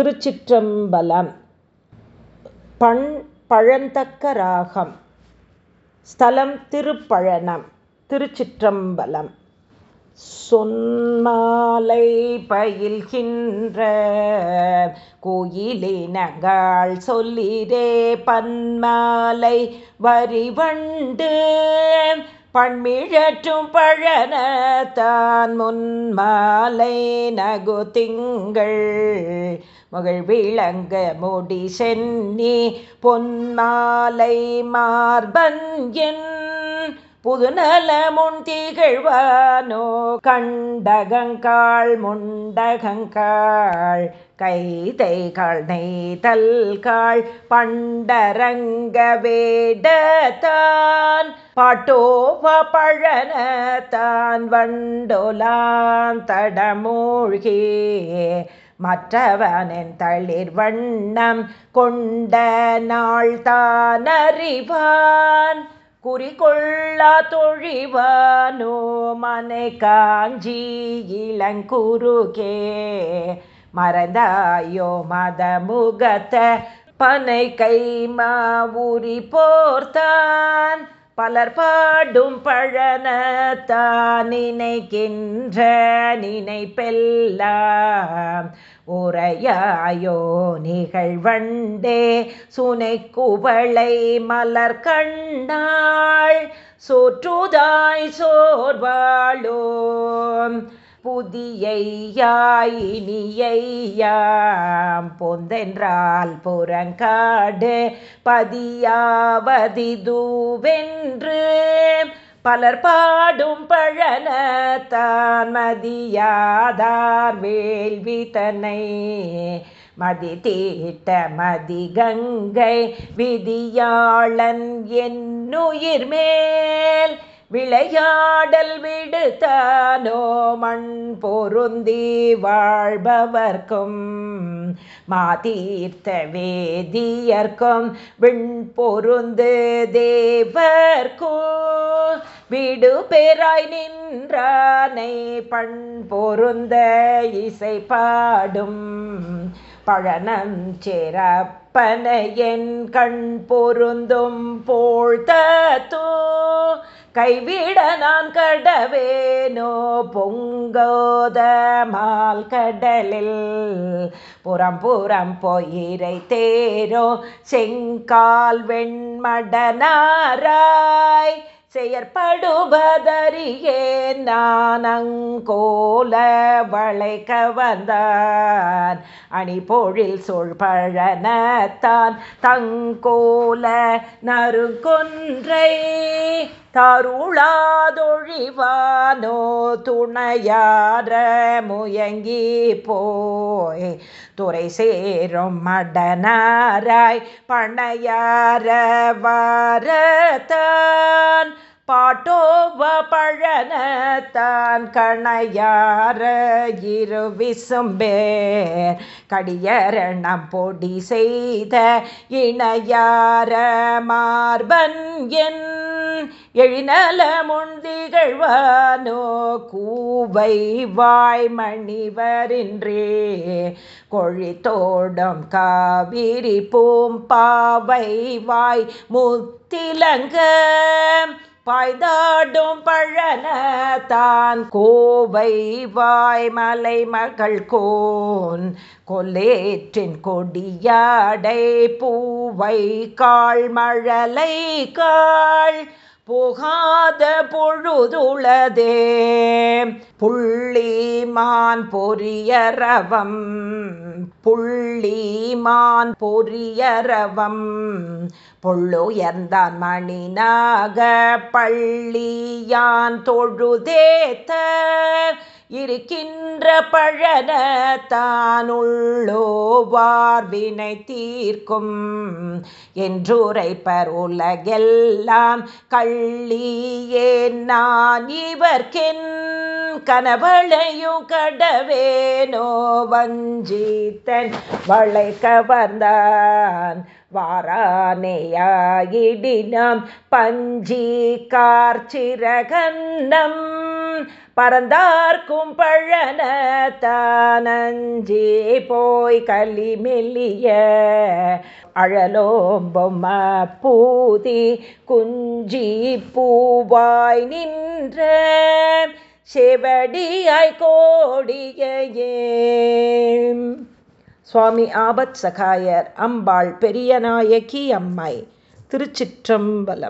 திருச்சிற்றம்பலம். பண் பழந்தக்க ராகம். ஸ்தலம் திருப்பழனம். திருச்சிற்றம்பலம். சொன்மாலை பயில்கின்ற கோயிலினங்கள் சொல்லிரே பன்மாலை வரிவண்டு. பண்மிழற்றும் பழனத்தான் முன்மாலை நகு திங்கள் மகள் விளங்க முடி சென்னி பொன்மாலை மார்பன் என் புதுநல முன் திகழ்வானோ? கண்டகங்காள் முண்டகங்காள் கைதை கைதைகள் நெய்தல்காள் பண்டரங்க வேடத்தான் பாட்டோவ பழனத்தான் வண்டோலான் தடமூழ்கே மற்றவனின் தளிர் வண்ணம் கொண்ட நாள் தான் அறிவான் குறிகொள்ளா தொழிவானோ மனை காஞ்சி இளங்குருகே. மறந்தாயோ மத முகத்த பனை கைமா உரி போர்த்தான். பலர் பாடும் பழனத்தான் நினைக்கின்ற நினைப்பெல்லாம். உரையாயோ நிகழ்வண்டே சுனை குவளை மலர் கண்டாள் சோற்றுதாய் சோர்வாளோ. புதியையாயினியாம் பொந்தென்றால் புறங்காடு பதியாவதிதுவென்று. பலர் பாடும் பழனத்தான் மதியாதார் வேள்வி தன்னை மதி தீட்ட மதி கங்கை விதியாளன் என்னுயிர் மேல் விளையாடல் விடுத்தானோ மண் பொருந்தி வாழ்பவர்க்கும். மாதீர்த்த வேதியர்க்கும் விண் பொருந்து தேவர்க்கோ விடு பெறாய் நின்றானை பண் பொருந்த இசை பாடும். பழனம் கற்பனை என் கண் பொருந்தும் போழ்த்தோ? கைவிட நான் கடவேனோ? பொங்கோத மால் கடலில் புறம் புறம் பொயிரை தேரோ செங்கால் வெண்மடனாராய் செயற்படுவதறியே நானங்கோல வளைக்க வந்தான். அணி பொழில் தான் தங்கோல நறுகொன்றை தருளாதொழிவானோ துணையார முயங்கி போய் துறை சேரும் மடனாராய் பணையார வாரத்தான் பாட்டோவ பழனத்தான் கணையார இரு விசும்பேர் கடியரணம் பொடி செய்த இணையார மார்பன் என் எழினல முந்திகழ்வானோ கூவை வாய்மணிவரின்றே. கொழித்தோடும் காவிரி பூம்பாவை வாய் முத்திலங்க பாய்தாடும் பழன தான் கோவை வாய்மலை மகள் கோன் கொல்லேற்றின் கொடியாடை பூவை காள் மழலை காள் புகாத பொழுதுளதே. புள்ளிமான் பொரியரவம் புள்ளிமான் பொரியரவம் பொள்ளுயர்ந்தான் மணினாக பள்ளியான் தொழுதேத்த இருக்கின்ற பழன தானுள்ளோ வார்வினை தீர்க்கும் என்றுரைப்பர் உலகெல்லாம். கள்ளியே நான் இவர்கென் கனவளையும் கடவேனோ வஞ்சித்தன் வளை கவர்ந்தான் வாரானேயாயிடினம் பஞ்சி கார்ச்சிரகன்னம் பறந்தார்க்கும் பழன தானஞ்சி போய் களிமெல்லிய அழலோம்பொம்ம பூதி குஞ்சி பூவாய் நின்ற செவடியாய் கோடியே சுவாமி ஆபத் சகாயர் அம்பாள் பெரியநாயகி அம்மை திருச்சிற்றம்பலம்.